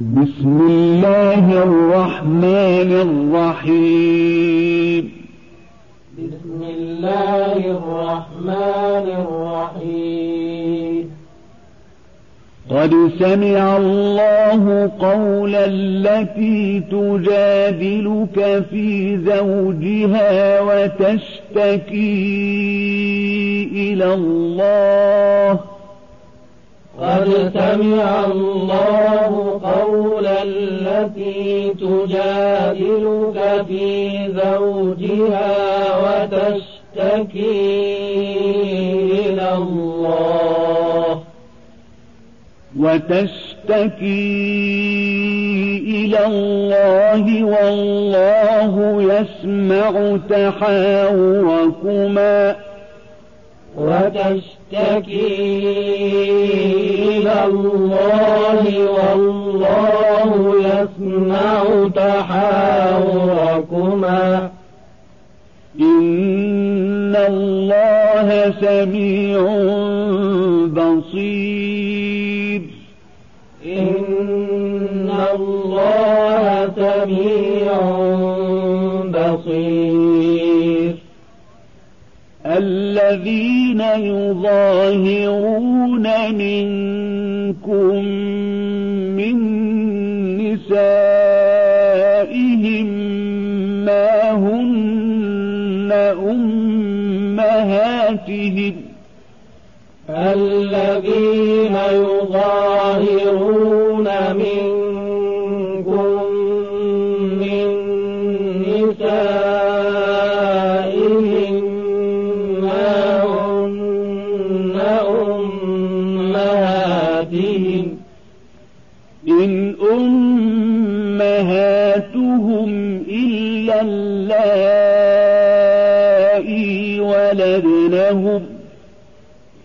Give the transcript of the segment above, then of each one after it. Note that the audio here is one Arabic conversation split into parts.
بسم الله الرحمن الرحيم. بسم الله الرحمن الرحيم. قد سمع الله قول التي تجادلك في زوجها وتشتكي إلى الله. قد سمع الله قول التي تجادلك في زوجها وتشتكي إلى الله. وتشتكي إلى الله والله يسمع تحاوركما. وتشتكي إلى الله والله يسمع تحاوركما. إن الله سميع بصير. الذين يظاهرون منكم من نسائهم ما هن أمهاتهم الذين يظاهرون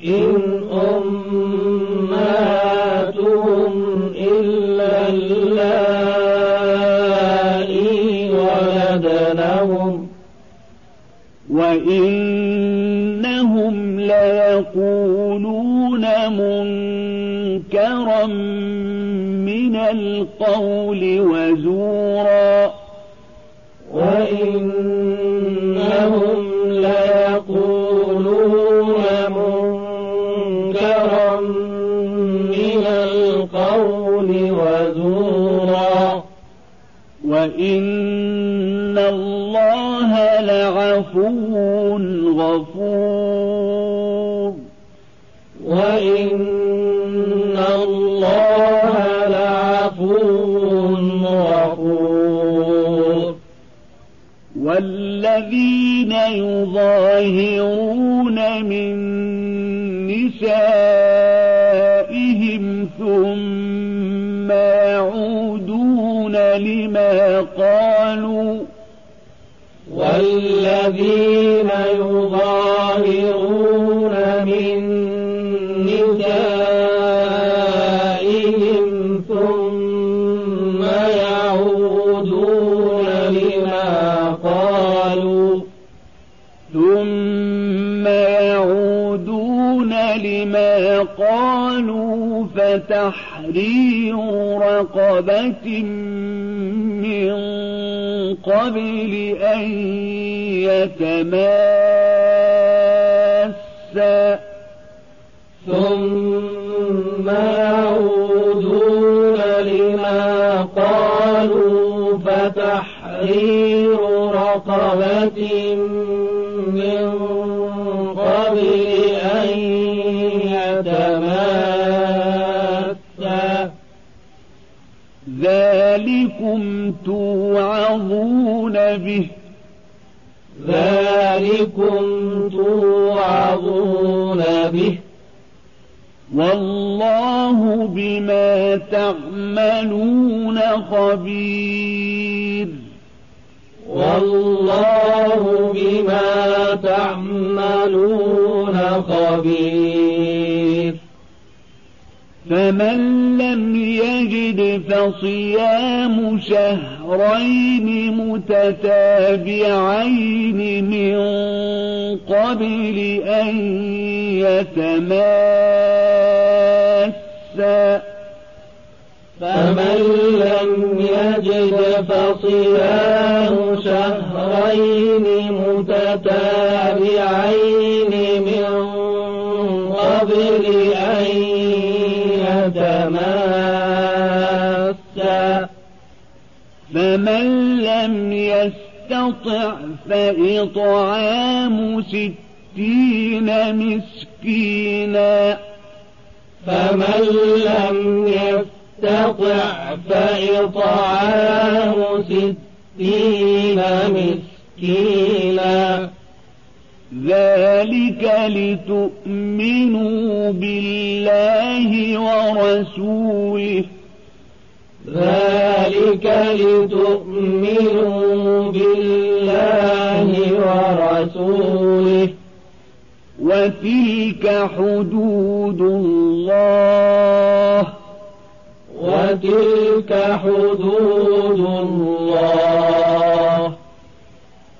إن أمهاتهم إلا اللائي ولدنهم وإنهم ليقولون منكرا من القول وزورا وإن الله لعفو غفور وإن الله لعفو غفور والذين يظاهرون من نسائهم ثم يعودون لما قالوا والذين يظاهرون من نسائهم ثم يعودون لما قالوا ثم يعودون لما قالوا فتحرير رقبة من قبل أن يتماسا. ثم يعودون لما قالوا فتحرير رقبة ذلكم توعظون به. ذلكم توعظون به. والله بما تعملون خبير. والله بما تعملون خبير. فمن لم يجد فصيام شهرين متتابعين من قبل أن يتماسا. فمن لم يجد فصيام شهرين متتابعين يتماسا فمن لم يستطع فإطعام ستين مسكينا. فمن لم يستطع فإطعام ستين مسكينا. ذلك لتؤمنوا بالله ورسوله. ذلك لتؤمنوا بالله ورسوله. وتلك حدود الله. وتلك حدود الله.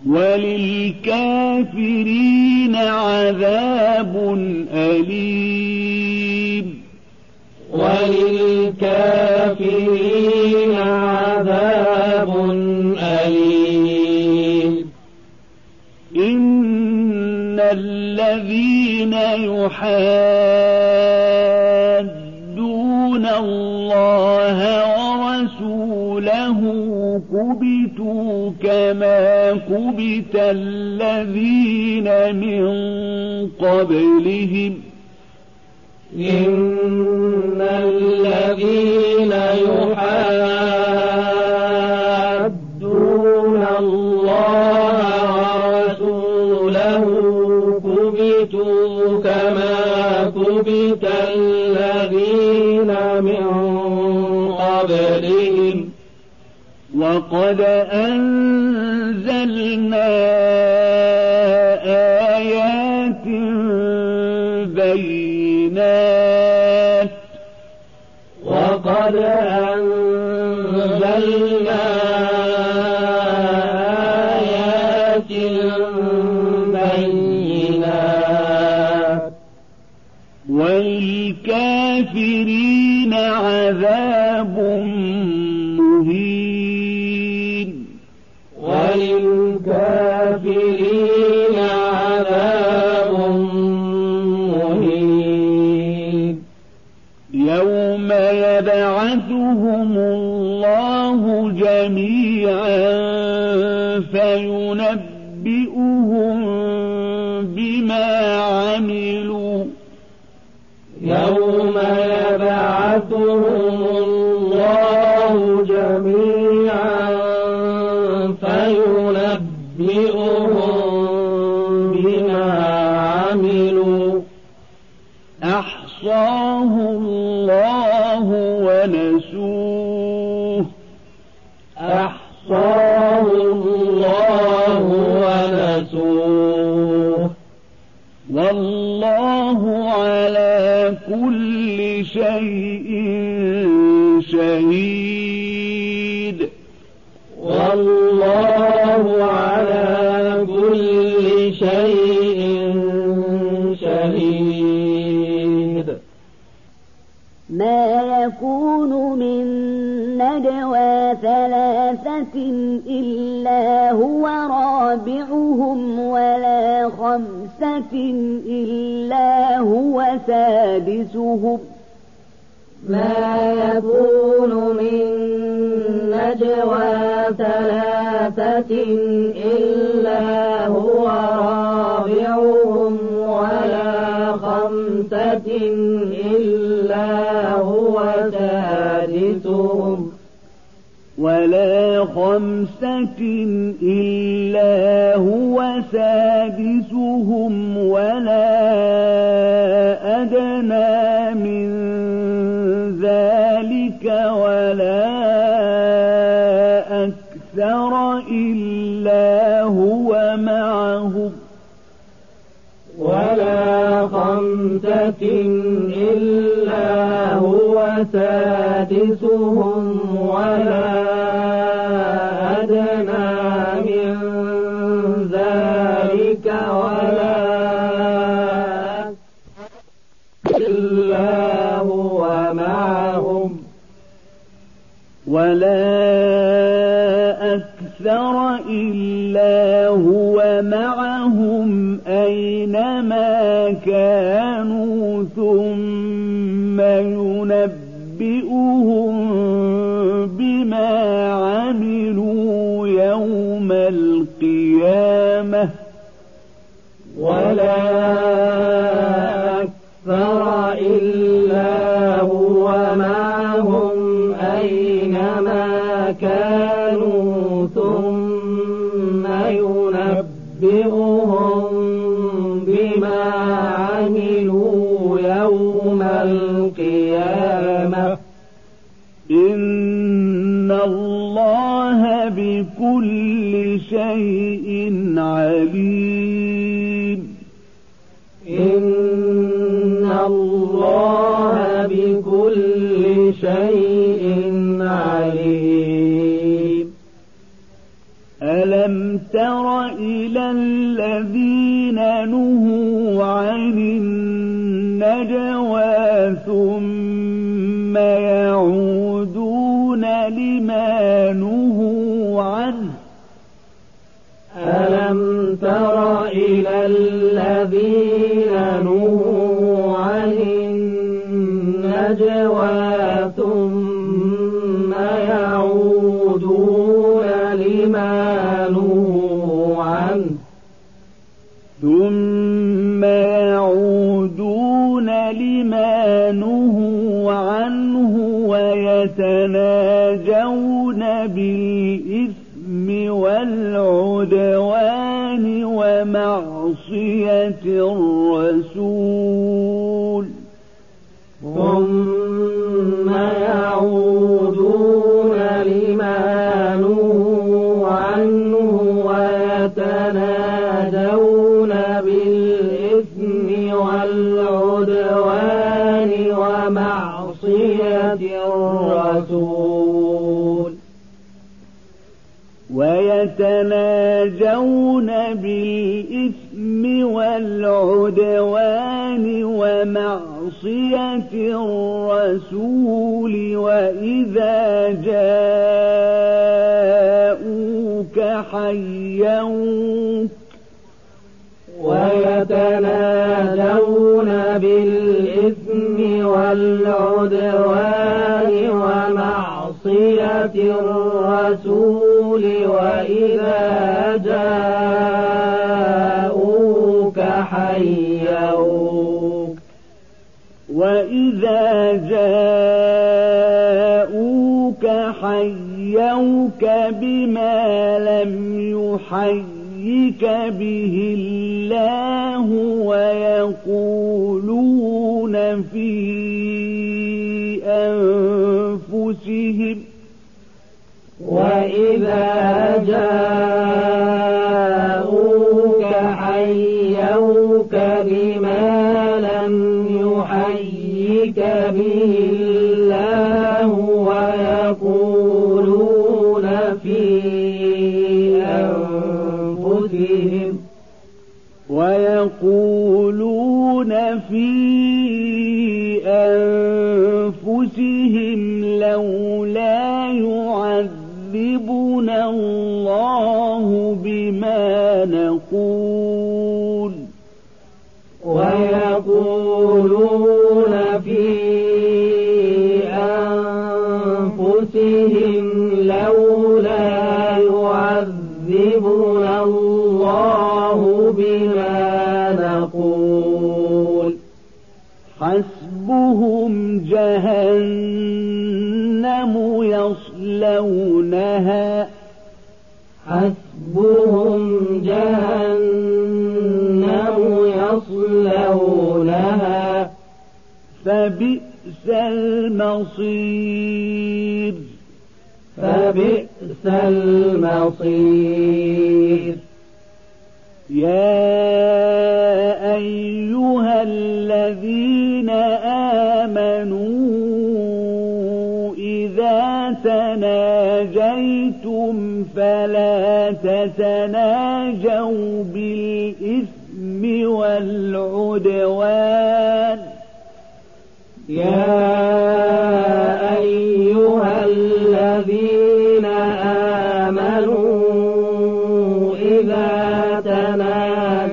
وللكافرين عذاب أليم. وللكافرين عذاب أليم. إن الذين يحادون الله كبتوا كما كبت الذين من قبلهم وقد أنزلنا آيات بينات وقد أنزلنا شهيد. ما يكون من نجوى ثلاثة إلا هو رابعهم ولا خمسة إلا هو سادسهم. ما يكون من نجوى ثلاثة إلا هو رابعهم إلا هو سادسهم. ولا خمسة إلا هو سادسهم ولا أدنى من ذلك ولا أكثر إلا هو معهم ولا خمسة إلا هو سادسهم الله بكل شيء عليم. إن الله بكل شيء عليم. ألم تر إلى الذين نهوا عن النجوى ثم يعودون الذين نهوا عن النجوى ثم يعودون لما نهوا عنه. ثم يعودون لما نهوا عنه ويتناجون بالإثم والعدوان. ومعصية الرسول. ثم يعودون لما نهوا عنه ويتنادون بالإثم والعدوان ومعصية الرسول. ويتناجون بالإثم والعدوان ومعصية الرسول وإذا جاءوك حيوك ويتنادون بالإثم والعدوان ومعصية الرسول وإذا جاءوك حيوك. وإذا جاءوك حيوك بما لم يحيك به الله ويقولون في وإذا جاءوك أنفسهم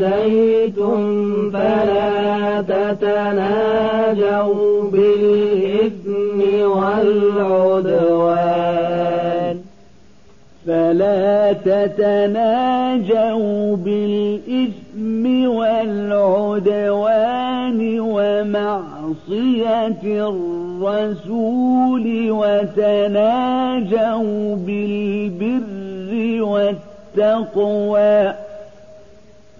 تنازيتم فلا تتناجوا بالإثم والعدوان. فلا تتناجوا بالإثم والعدوان ومعصية الرسول وتناجوا بالبر والتقوى.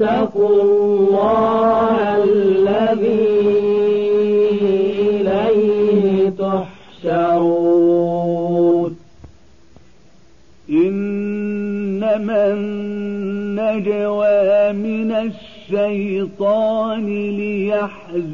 واتقوا الله الذي إليه تحشرون. إنما النجوى من الشيطان ليحزن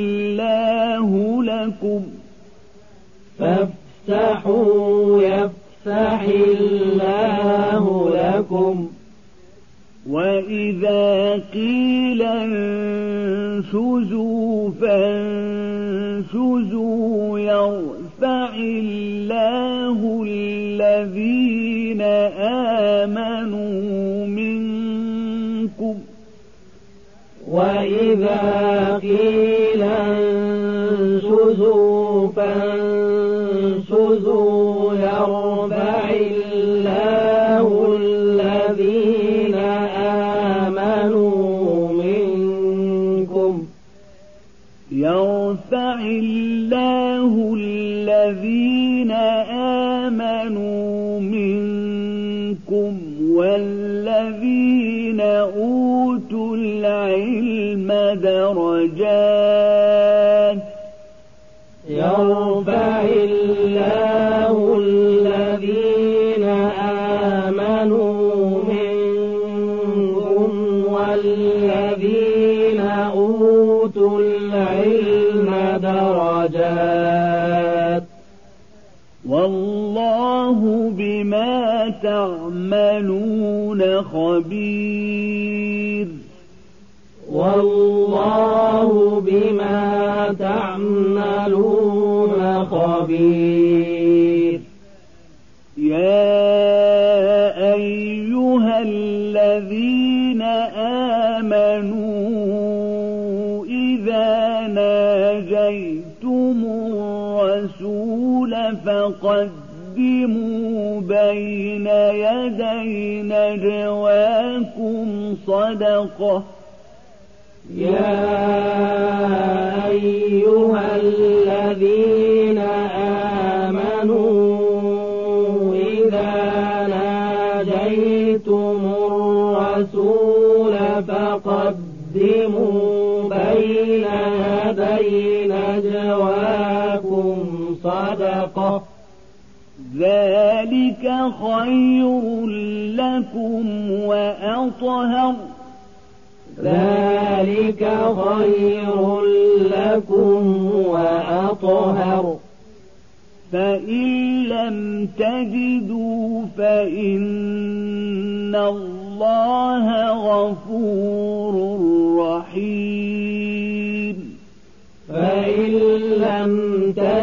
الله لكم فافسحوا يفسح الله لكم وإذا قيل انشزوا فانشزوا يرفع الله الذين آمنوا منكم وإذا قيل أوتوا العلم درجات يدي نجواكم صدقة. ذلك خير لكم وأطهر. ذلك خير لكم وأطهر. فإن لم تجدوا فإن الله غفور رحيم فإن لم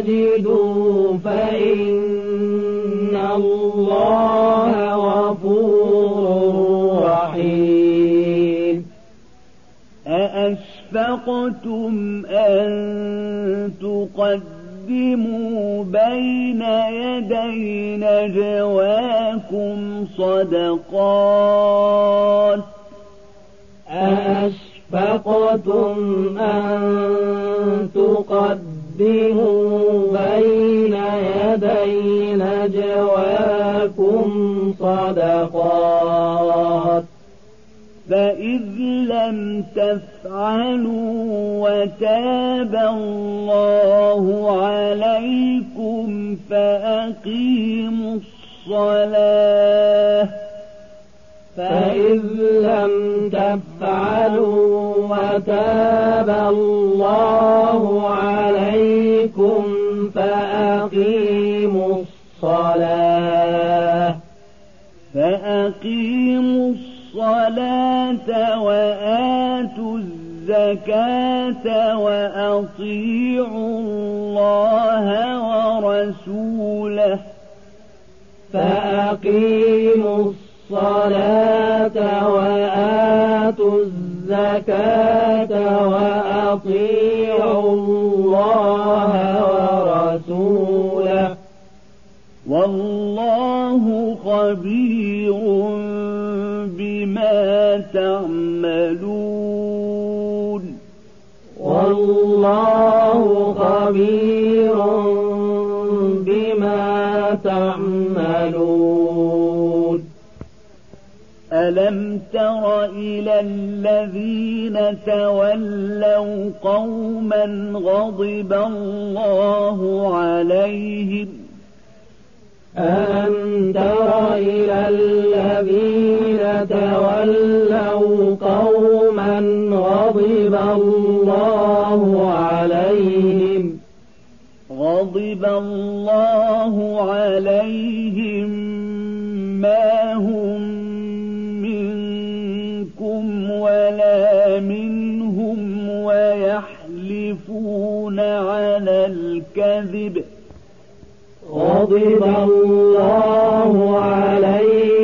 تجدوا فإن الله غفور رحيم. أأشفقتم أن تقدموا بين يدي نجواكم صدقات؟ أأشفقتم أن تقدموا صدقات فإذ لم تفعلوا وتاب الله عليكم فأقيموا الصلاة. فإذ لم تفعلوا وتاب الله عليكم فأقيموا الصلاة. فأقيموا الصلاة وآتوا الزكاة وأطيعوا الله ورسوله. فأقيموا الصلاة وآتوا الزكاة وأطيعوا الله ورسوله. والله خبير بما تعملون. والله خبير بما تعملون. ألم تر إلى الذين تولوا قوما غضب الله عليهم ألم تر إلى الذين تولوا قوما غضب الله عليهم. غضب الله عليهم ما هم منكم ولا منهم ويحلفون على الكذب. غضب الله عليهم.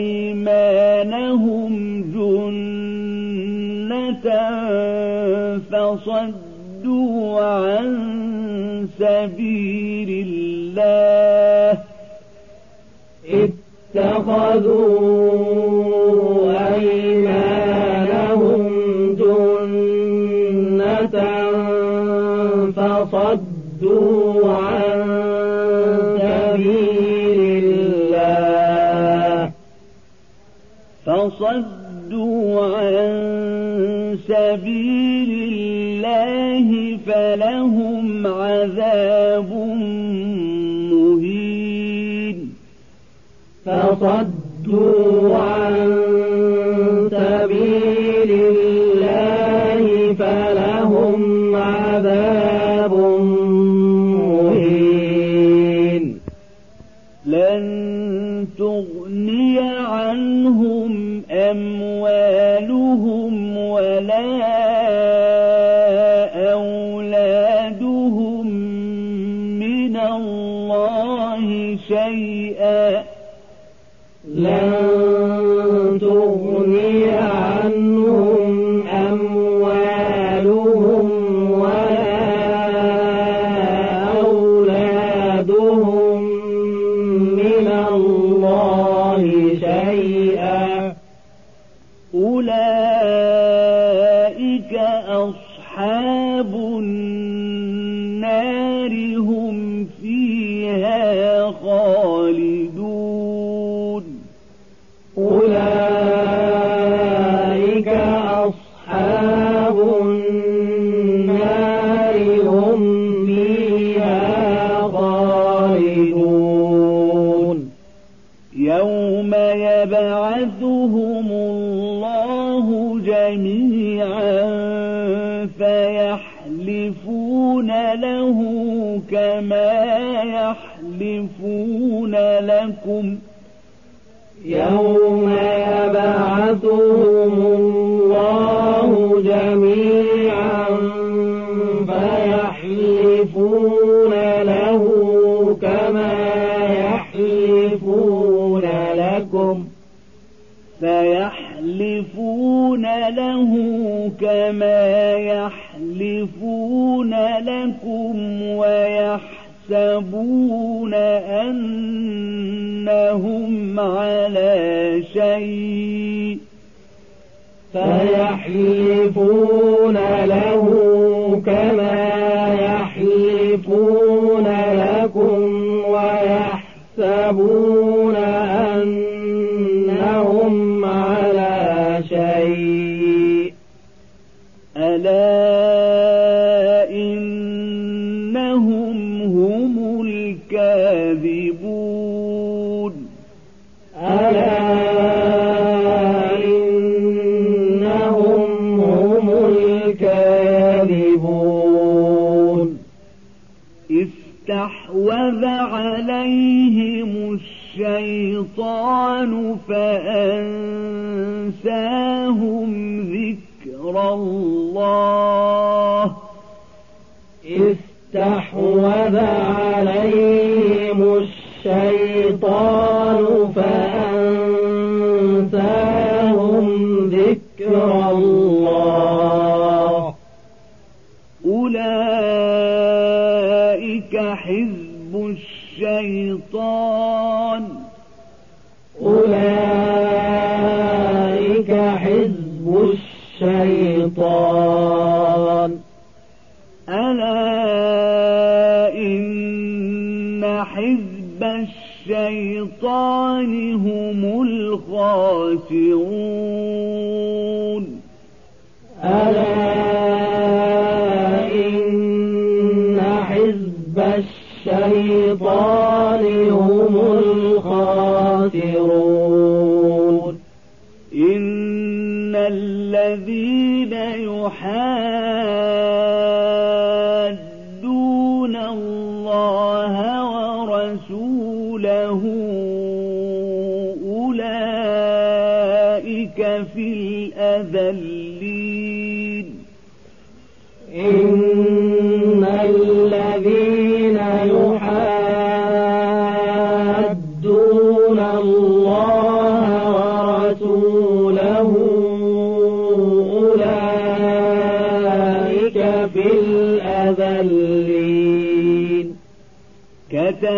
أيمانهم جنة فصدوا عن سبيل الله. اتخذوا فصدوا عن سبيل الله فلهم عذاب مهين. فصدوا يوم يبعثهم الله جميعا فيحلفون له كما يحلفون لكم. يوم يبعثهم فيحلفون له كما يحلفون لكم ويحسبون أنهم على شيء فيحلفون له كما يحلفون لكم ويحسبون ألا إن حزب الشيطان هم الخاسرون. ألا إن حزب الشيطان هم الخاسرون. إن الذين يحادون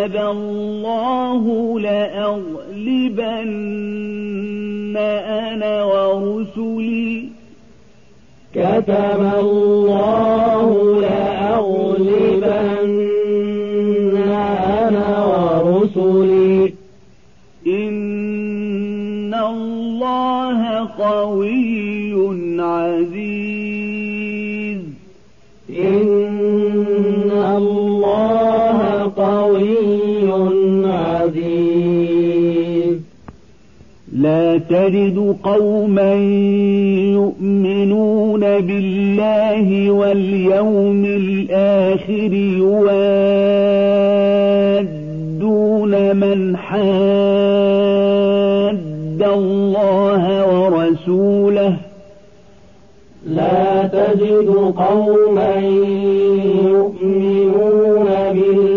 كتب الله لأغلبن أنا ورسلي. كتب الله تجد قوما يؤمنون بالله واليوم الآخر يوادون من حاد الله ورسوله. لا تجد قوما يؤمنون بالله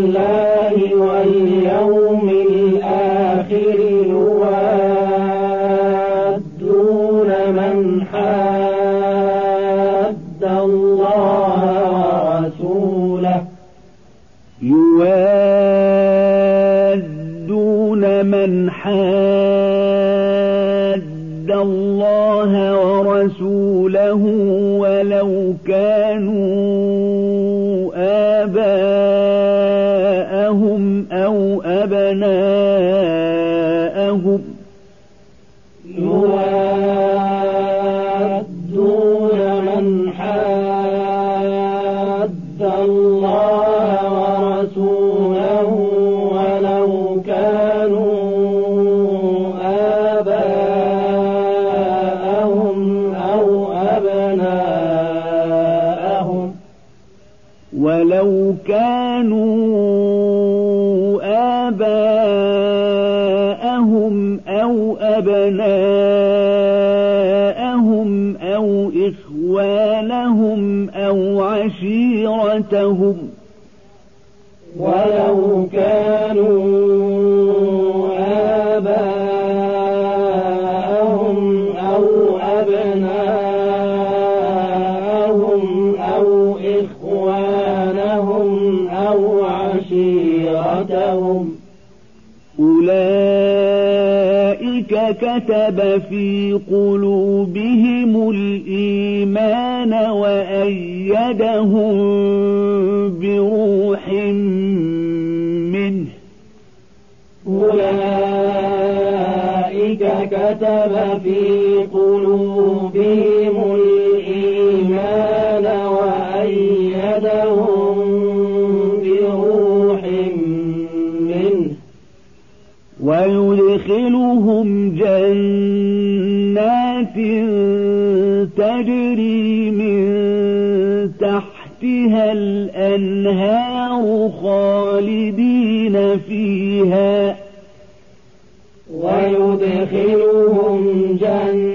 حاد الله ورسوله يوادون من حاد الله ورسوله ولو كانوا أبناءهم أو إخوانهم أو عشيرتهم. ولو كانوا كتب في قلوبهم الإيمان وأيدهم بروح منه. أولئك كتب في قلوبهم ويدخلهم جنات تجري من تحتها الأنهار خالدين فيها ويدخلهم جنات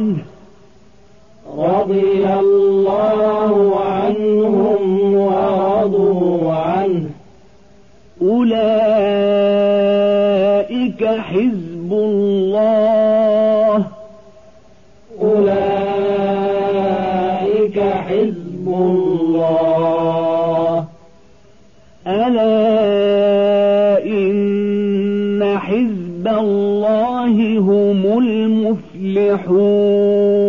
عنه رضي الله عنهم ورضوا عنه. أولئك حزب المفلحون